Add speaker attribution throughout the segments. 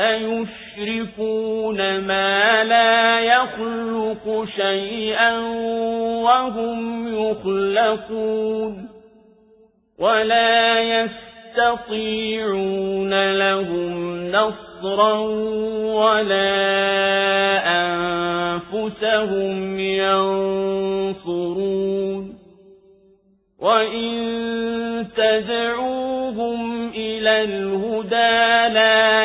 Speaker 1: أيشركون ما لا يخلق شيئا وهم يخلقون ولا يستطيعون لهم نصرا ولا أنفسهم ينصرون وإن تدعوهم إلى الهدى لا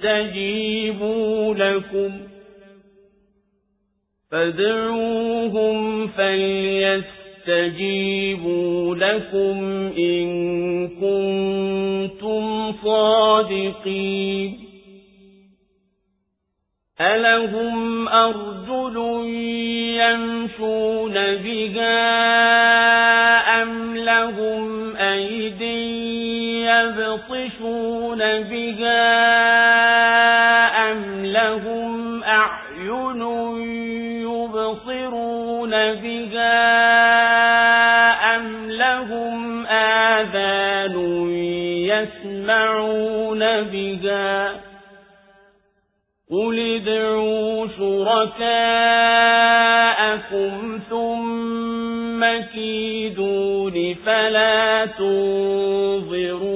Speaker 1: فليستجيبوا لكم فادعوهم فليستجيبوا لكم إن كنتم صادقين. ألهم أرجل يمشون بها أم لهم أيد يبطشون بها بها أم لهم آذان يسمعون بها قل ادعوا شركاءكم ثم كيدون فلا تنظرون